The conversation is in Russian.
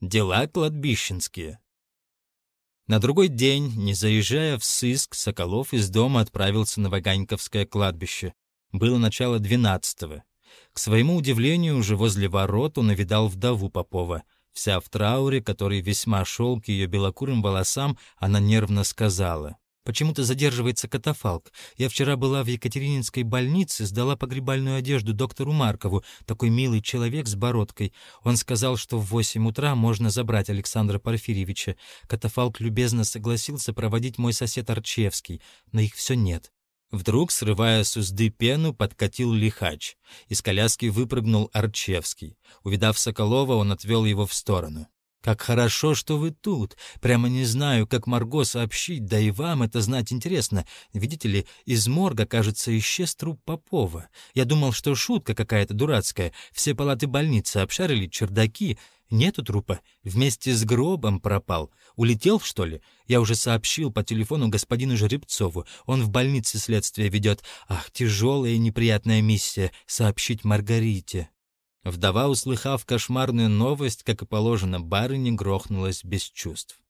Дела кладбищенские. На другой день, не заезжая в сыск, Соколов из дома отправился на Ваганьковское кладбище. Было начало двенадцатого. К своему удивлению, уже возле ворот он увидал вдову Попова. Вся в трауре, который весьма шел к ее белокурым волосам, она нервно сказала. Почему-то задерживается катафалк. Я вчера была в Екатерининской больнице, сдала погребальную одежду доктору Маркову, такой милый человек с бородкой. Он сказал, что в восемь утра можно забрать Александра Порфирьевича. Катафалк любезно согласился проводить мой сосед Арчевский, но их все нет. Вдруг, срывая с узды пену, подкатил лихач. Из коляски выпрыгнул Арчевский. Увидав Соколова, он отвел его в сторону. «Как хорошо, что вы тут. Прямо не знаю, как Марго сообщить, да и вам это знать интересно. Видите ли, из морга, кажется, исчез труп Попова. Я думал, что шутка какая-то дурацкая. Все палаты больницы обшарили, чердаки. Нету трупа. Вместе с гробом пропал. Улетел, что ли? Я уже сообщил по телефону господину Жеребцову. Он в больнице следствие ведет. Ах, тяжелая и неприятная миссия — сообщить Маргарите». Вдова, услыхав кошмарную новость, как и положено барыне, грохнулась без чувств.